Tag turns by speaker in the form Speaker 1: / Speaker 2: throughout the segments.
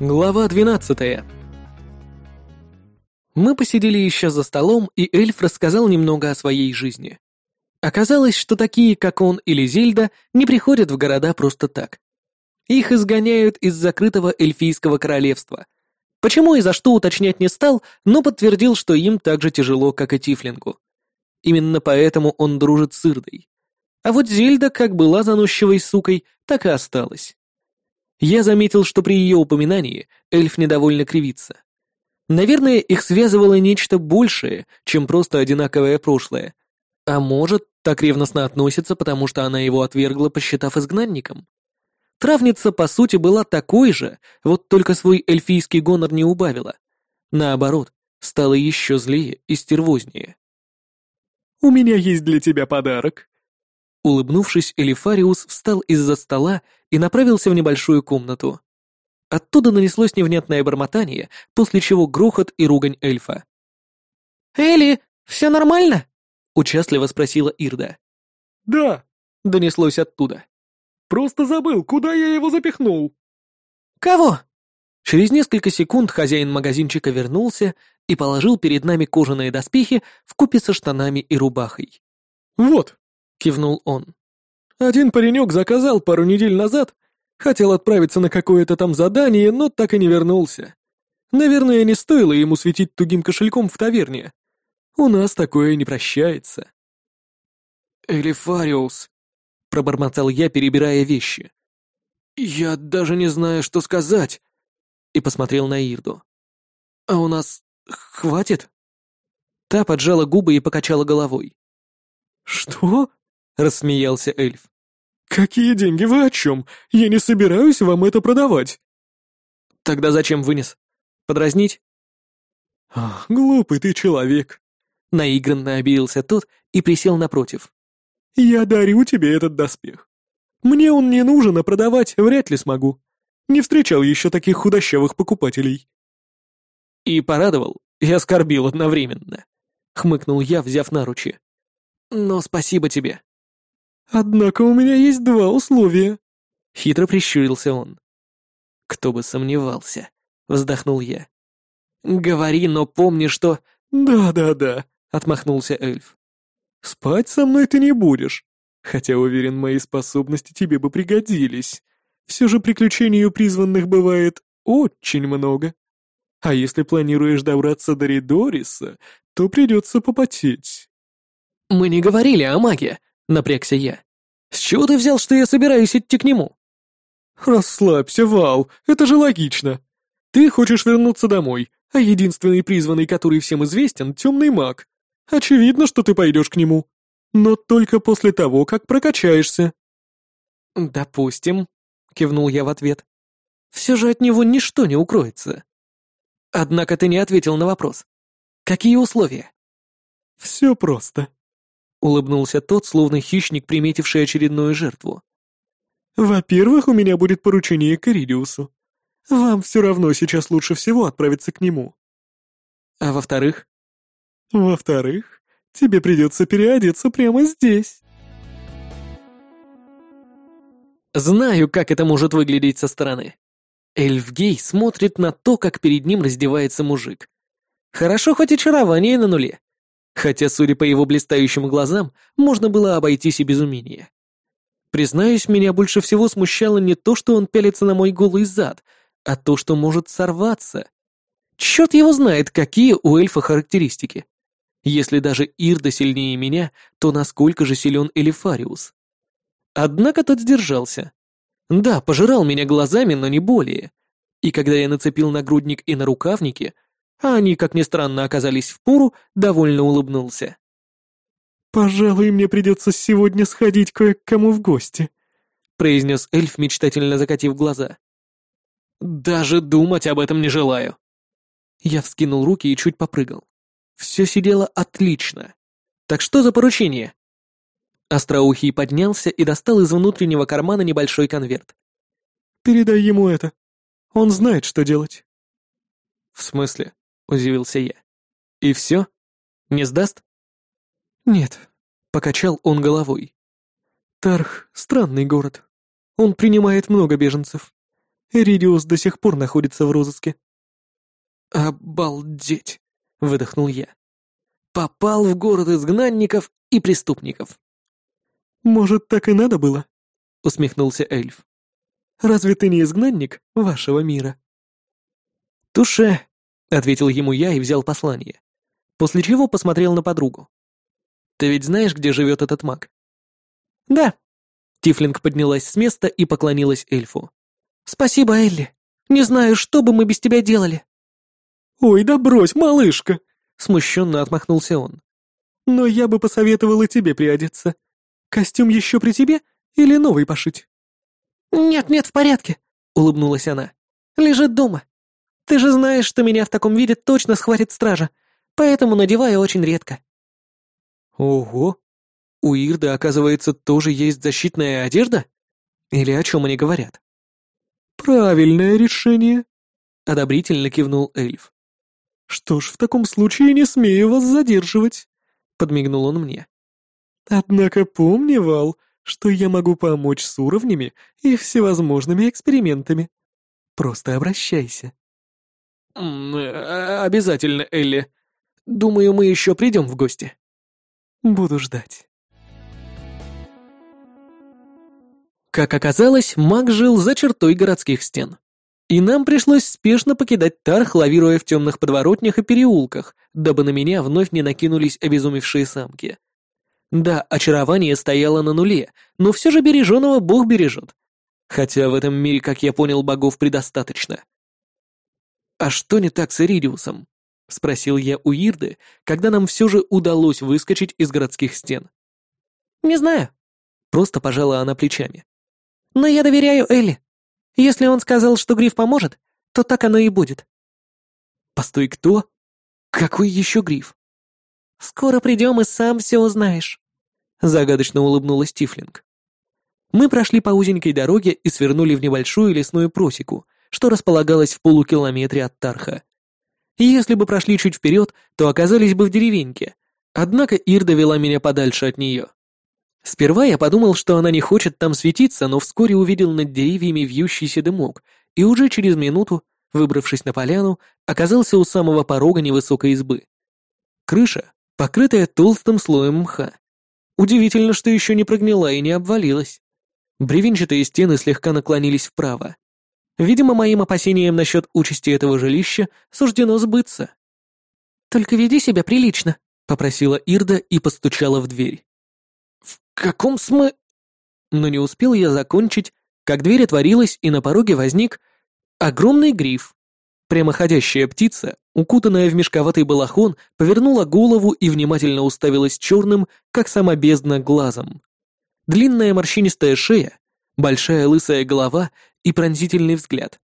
Speaker 1: Глава 12 Мы посидели еще за столом, и эльф рассказал немного о своей жизни. Оказалось, что такие, как он или Зельда, не приходят в города просто так. Их изгоняют из закрытого эльфийского королевства. Почему и за что уточнять не стал, но подтвердил, что им так же тяжело, как и Тифлингу. Именно поэтому он дружит с Ирдой. А вот Зельда как была заносчивой сукой, так и осталась. Я заметил, что при ее упоминании эльф недовольно кривится. Наверное, их связывало нечто большее, чем просто одинаковое прошлое. А может, так ревностно относится, потому что она его отвергла, посчитав изгнанником? Травница, по сути, была такой же, вот только свой эльфийский гонор не убавила. Наоборот, стала еще злее и стервознее.
Speaker 2: «У меня есть для тебя подарок»,
Speaker 1: Улыбнувшись, Элифариус встал из-за стола и направился в небольшую комнату. Оттуда нанеслось невнятное бормотание, после чего грохот и ругань эльфа. «Элли, все нормально?» — участливо спросила Ирда.
Speaker 2: «Да», —
Speaker 1: донеслось оттуда.
Speaker 2: «Просто забыл, куда я его запихнул».
Speaker 1: «Кого?» Через несколько секунд хозяин магазинчика вернулся и положил перед нами кожаные доспехи в купе со штанами и рубахой.
Speaker 2: «Вот»,
Speaker 1: кивнул он.
Speaker 2: Один паренек заказал пару недель назад, хотел отправиться на какое-то там задание, но так и не вернулся. Наверное, не стоило ему светить тугим кошельком в таверне. У нас такое не прощается.
Speaker 1: «Элифариус», — пробормотал я, перебирая вещи. «Я даже не знаю, что сказать», — и посмотрел на Ирду. «А у нас хватит?» Та поджала губы и покачала головой.
Speaker 2: «Что?»
Speaker 1: рассмеялся эльф.
Speaker 2: «Какие деньги? Вы о чем? Я не собираюсь вам это продавать».
Speaker 1: «Тогда зачем вынес? Подразнить?»
Speaker 2: Ах, «Глупый ты человек», —
Speaker 1: наигранно обиделся тот и присел напротив.
Speaker 2: «Я дарю тебе этот доспех. Мне он не нужен, а продавать вряд ли смогу. Не встречал еще таких худощавых покупателей».
Speaker 1: «И порадовал, и оскорбил одновременно», — хмыкнул я, взяв наручи. «Но спасибо тебе».
Speaker 2: «Однако у меня есть два условия», —
Speaker 1: хитро прищурился он. «Кто бы сомневался», — вздохнул я. «Говори, но помни, что...»
Speaker 2: «Да-да-да», —
Speaker 1: отмахнулся эльф.
Speaker 2: «Спать со мной ты не будешь, хотя, уверен, мои способности тебе бы пригодились. Все же приключений у призванных бывает очень много. А если планируешь добраться до Ридориса, то придется попотеть».
Speaker 1: «Мы не говорили о маге», напрягся я. «С чего ты взял, что я собираюсь идти к нему?»
Speaker 2: «Расслабься, Вал, это же логично. Ты хочешь вернуться домой, а единственный призванный, который всем известен, темный маг. Очевидно, что ты пойдешь к нему. Но только после того, как прокачаешься».
Speaker 1: «Допустим», — кивнул я в ответ. «Все же от него ничто не укроется». «Однако ты не ответил на вопрос. Какие условия?»
Speaker 2: «Все просто», —
Speaker 1: улыбнулся тот, словно хищник, приметивший очередную жертву.
Speaker 2: «Во-первых, у меня будет поручение к Иридиусу. Вам все равно сейчас лучше всего отправиться к нему».
Speaker 1: «А во-вторых?»
Speaker 2: «Во-вторых, тебе придется переодеться прямо здесь».
Speaker 1: Знаю, как это может выглядеть со стороны. Эльфгей смотрит на то, как перед ним раздевается мужик. Хорошо хоть очарование на нуле. Хотя, судя по его блистающим глазам, можно было обойтись и без умения. Признаюсь, меня больше всего смущало не то, что он пялится на мой голый зад, а то, что может сорваться. Черт его знает, какие у эльфа характеристики. Если даже Ирда сильнее меня, то насколько же силен Элифариус? Однако тот сдержался. Да, пожирал меня глазами, но не более. И когда я нацепил нагрудник и на рукавники, а они, как ни странно, оказались в пору, довольно улыбнулся.
Speaker 2: «Пожалуй, мне придется сегодня сходить кое к кому в гости», произнес эльф, мечтательно закатив глаза.
Speaker 1: «Даже думать об этом не желаю». Я вскинул руки и чуть попрыгал. Все сидело отлично. Так что за поручение? Остроухий поднялся и достал из внутреннего кармана небольшой конверт.
Speaker 2: «Передай ему это. Он знает, что делать».
Speaker 1: «В смысле?» Удивился я. «И все? Не сдаст?»
Speaker 2: «Нет», — покачал он головой. «Тарх — странный город. Он принимает много беженцев. Ридиус до сих пор находится в розыске».
Speaker 1: «Обалдеть!» — выдохнул я. «Попал в город изгнанников и преступников».
Speaker 2: «Может, так и надо было?» — усмехнулся эльф. «Разве ты не изгнанник вашего мира?»
Speaker 1: «Туше», — ответил ему я и взял послание, после чего посмотрел на подругу. «Ты ведь знаешь, где живет этот маг?» «Да». Тифлинг поднялась с места и поклонилась эльфу. «Спасибо, Элли. Не знаю, что бы мы без тебя делали».
Speaker 2: «Ой, да брось, малышка!»
Speaker 1: — смущенно отмахнулся он.
Speaker 2: «Но я бы посоветовала тебе приодеться. Костюм еще при тебе или новый пошить?»
Speaker 1: «Нет-нет, в порядке», — улыбнулась она. «Лежит дома. Ты же знаешь, что меня в таком виде точно схватит стража, поэтому надеваю очень редко». «Ого! У Ирды, оказывается, тоже есть защитная одежда? Или о чем они говорят?»
Speaker 2: «Правильное решение», —
Speaker 1: одобрительно кивнул эльф.
Speaker 2: «Что ж, в таком случае не смею вас задерживать», — подмигнул он мне. «Однако помни, Вал, что я могу помочь с уровнями и всевозможными экспериментами. Просто обращайся».
Speaker 1: Э, «Обязательно, Элли. Думаю, мы еще придем в гости».
Speaker 2: «Буду ждать».
Speaker 1: Как оказалось, маг жил за чертой городских стен. И нам пришлось спешно покидать Тарх, лавируя в темных подворотнях и переулках, дабы на меня вновь не накинулись обезумевшие самки. Да, очарование стояло на нуле, но все же береженого Бог бережет. Хотя в этом мире, как я понял, богов предостаточно. «А что не так с Иридиусом?» — спросил я у Ирды, когда нам все же удалось выскочить из городских стен. «Не знаю», — просто пожала она плечами. «Но я доверяю Элли. Если он сказал, что Гриф поможет, то так оно и будет». «Постой, кто? Какой еще Гриф?» «Скоро придем и сам все узнаешь», — загадочно улыбнулась Тифлинг. Мы прошли по узенькой дороге и свернули в небольшую лесную просеку, что располагалась в полукилометре от Тарха. Если бы прошли чуть вперед, то оказались бы в деревеньке, однако Ирда вела меня подальше от нее. Сперва я подумал, что она не хочет там светиться, но вскоре увидел над деревьями вьющийся дымок, и уже через минуту, выбравшись на поляну, оказался у самого порога невысокой избы. Крыша покрытая толстым слоем мха. Удивительно, что еще не прогнила и не обвалилась. Бревенчатые стены слегка наклонились вправо. Видимо, моим опасениям насчет участи этого жилища суждено сбыться. «Только веди себя прилично», — попросила Ирда и постучала в дверь. «В каком смы...» Но не успел я закончить, как дверь отворилась, и на пороге возник огромный гриф. Прямоходящая птица укутанная в мешковатый балахон, повернула голову и внимательно уставилась черным, как сама бездна, глазом. Длинная морщинистая шея, большая лысая голова и пронзительный взгляд.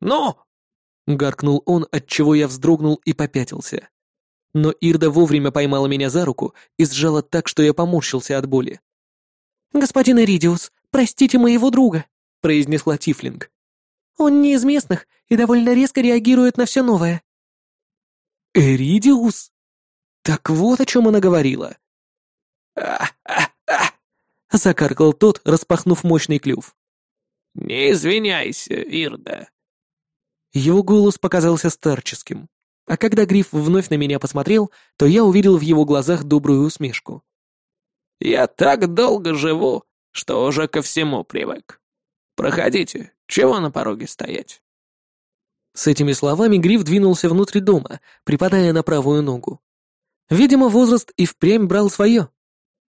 Speaker 1: «Ну!» — гаркнул он, отчего я вздрогнул и попятился. Но Ирда вовремя поймала меня за руку и сжала так, что я поморщился от боли. «Господин Эридиус, простите моего друга», — произнесла Тифлинг. Он не из местных и довольно резко реагирует на все новое». «Эридиус? Так вот о чем она говорила». «А-а-а!» — закаркал тот, распахнув мощный клюв.
Speaker 3: «Не извиняйся, Ирда».
Speaker 1: Его голос показался старческим, а когда Гриф вновь на меня посмотрел, то я увидел в его глазах добрую усмешку.
Speaker 3: «Я так долго живу, что уже ко всему привык. Проходите, чего на пороге стоять?»
Speaker 1: С этими словами Гриф двинулся внутрь дома, припадая на правую ногу. Видимо, возраст и впрямь брал свое.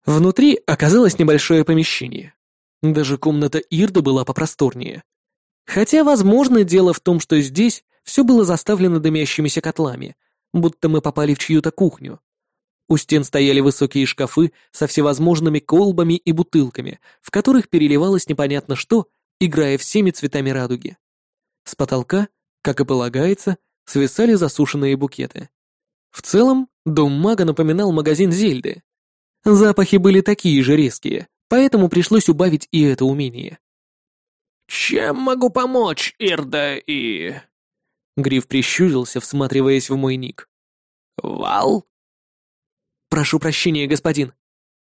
Speaker 1: Внутри оказалось небольшое помещение. Даже комната Ирды была попросторнее. Хотя, возможно, дело в том, что здесь все было заставлено дымящимися котлами, будто мы попали в чью-то кухню. У стен стояли высокие шкафы со всевозможными колбами и бутылками, в которых переливалось непонятно что играя всеми цветами радуги. С потолка, как и полагается, свисали засушенные букеты. В целом, дом мага напоминал магазин Зельды. Запахи были такие же резкие, поэтому пришлось убавить и это умение.
Speaker 3: «Чем могу помочь, Ирда и...»
Speaker 1: Гриф прищурился, всматриваясь в мой ник.
Speaker 3: «Вал?»
Speaker 1: «Прошу прощения, господин».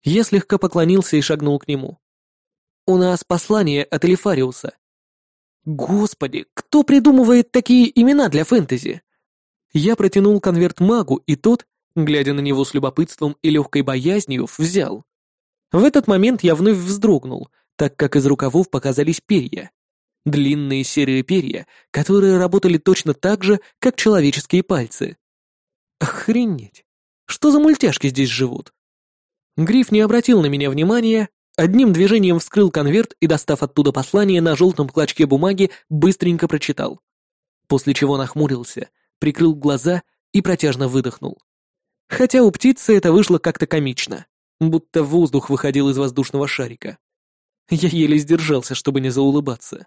Speaker 1: Я слегка поклонился и шагнул к нему. У нас послание от Элифариуса». Господи, кто придумывает такие имена для фэнтези? Я протянул конверт магу, и тот, глядя на него с любопытством и легкой боязнью, взял. В этот момент я вновь вздрогнул, так как из рукавов показались перья. Длинные серые перья, которые работали точно так же, как человеческие пальцы. Охренеть! Что за мультяшки здесь живут? Гриф не обратил на меня внимания, одним движением вскрыл конверт и, достав оттуда послание на желтом клочке бумаги, быстренько прочитал. После чего нахмурился, прикрыл глаза и протяжно выдохнул. Хотя у птицы это вышло как-то комично, будто воздух выходил из воздушного шарика. Я еле сдержался, чтобы не заулыбаться.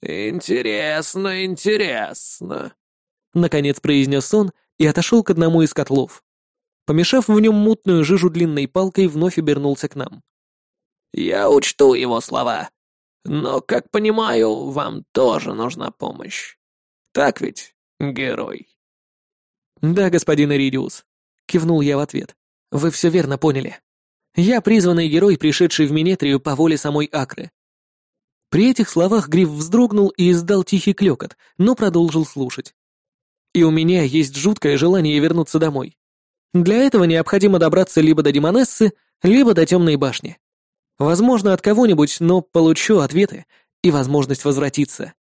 Speaker 3: «Интересно, интересно», —
Speaker 1: наконец произнес он и отошел к одному из котлов. Помешав в нем мутную жижу длинной палкой, вновь обернулся к нам.
Speaker 3: «Я учту его слова. Но, как понимаю, вам тоже нужна помощь. Так ведь, герой?»
Speaker 1: «Да, господин Иридиус», — кивнул я в ответ. «Вы все верно поняли. Я призванный герой, пришедший в Минетрию по воле самой Акры. При этих словах Гриф вздрогнул и издал тихий клёкот, но продолжил слушать. И у меня есть жуткое желание вернуться домой. Для этого необходимо добраться либо до Демонессы, либо до Темной башни. Возможно, от кого-нибудь, но получу ответы и возможность возвратиться.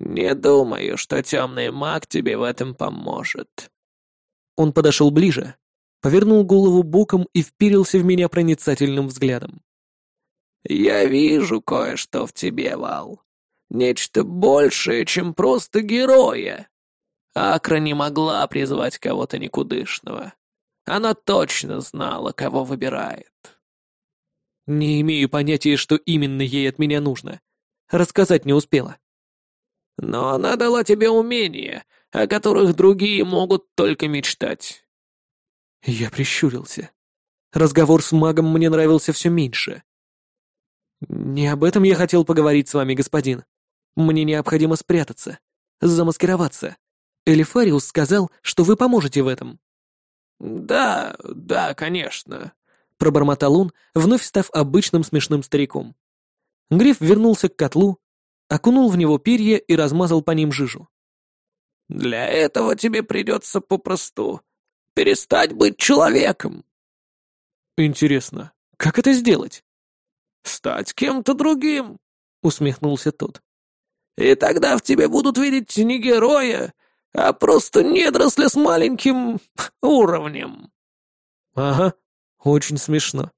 Speaker 3: «Не думаю, что темный маг тебе в этом поможет».
Speaker 1: Он подошел ближе, повернул голову боком и вперился в меня проницательным взглядом.
Speaker 3: «Я вижу кое-что в тебе, Вал. Нечто большее, чем просто героя. Акра не могла призвать кого-то никудышного. Она точно знала, кого выбирает».
Speaker 1: «Не имею понятия, что именно ей от меня нужно. Рассказать не успела».
Speaker 3: «Но она дала тебе умения, о которых другие могут только мечтать».
Speaker 1: Я прищурился. Разговор с магом мне нравился все меньше. «Не об этом я хотел поговорить с вами, господин. Мне необходимо спрятаться, замаскироваться. Элифариус сказал, что вы поможете в этом».
Speaker 3: «Да, да, конечно», —
Speaker 1: пробормотал он, вновь став обычным смешным стариком. Гриф вернулся к котлу, окунул в него перья и размазал по ним жижу.
Speaker 3: «Для этого тебе придется попросту перестать быть человеком».
Speaker 1: «Интересно, как это сделать?»
Speaker 3: «Стать кем-то другим», — усмехнулся тот. «И тогда в тебе будут видеть не героя, а просто недоросля с маленьким уровнем».
Speaker 1: «Ага, очень смешно.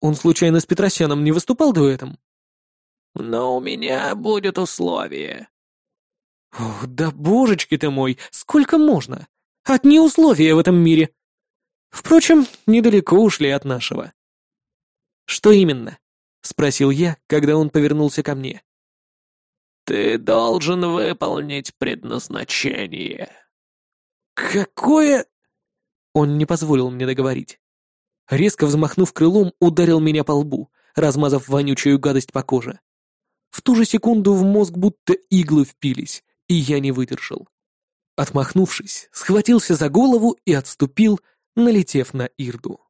Speaker 1: Он случайно с Петросяном не выступал дуэтом?»
Speaker 3: «Но у меня будет условие».
Speaker 1: «Ох, да божечки ты мой, сколько можно? Одни условия в этом мире!» Впрочем, недалеко ушли от нашего. «Что именно?» — спросил я, когда он повернулся ко мне.
Speaker 3: «Ты должен выполнить предназначение».
Speaker 1: «Какое...» Он не позволил мне договорить. Резко взмахнув крылом, ударил меня по лбу, размазав вонючую гадость по коже. В ту же секунду в мозг будто иглы впились, и я не выдержал. Отмахнувшись, схватился за голову и отступил, налетев на Ирду.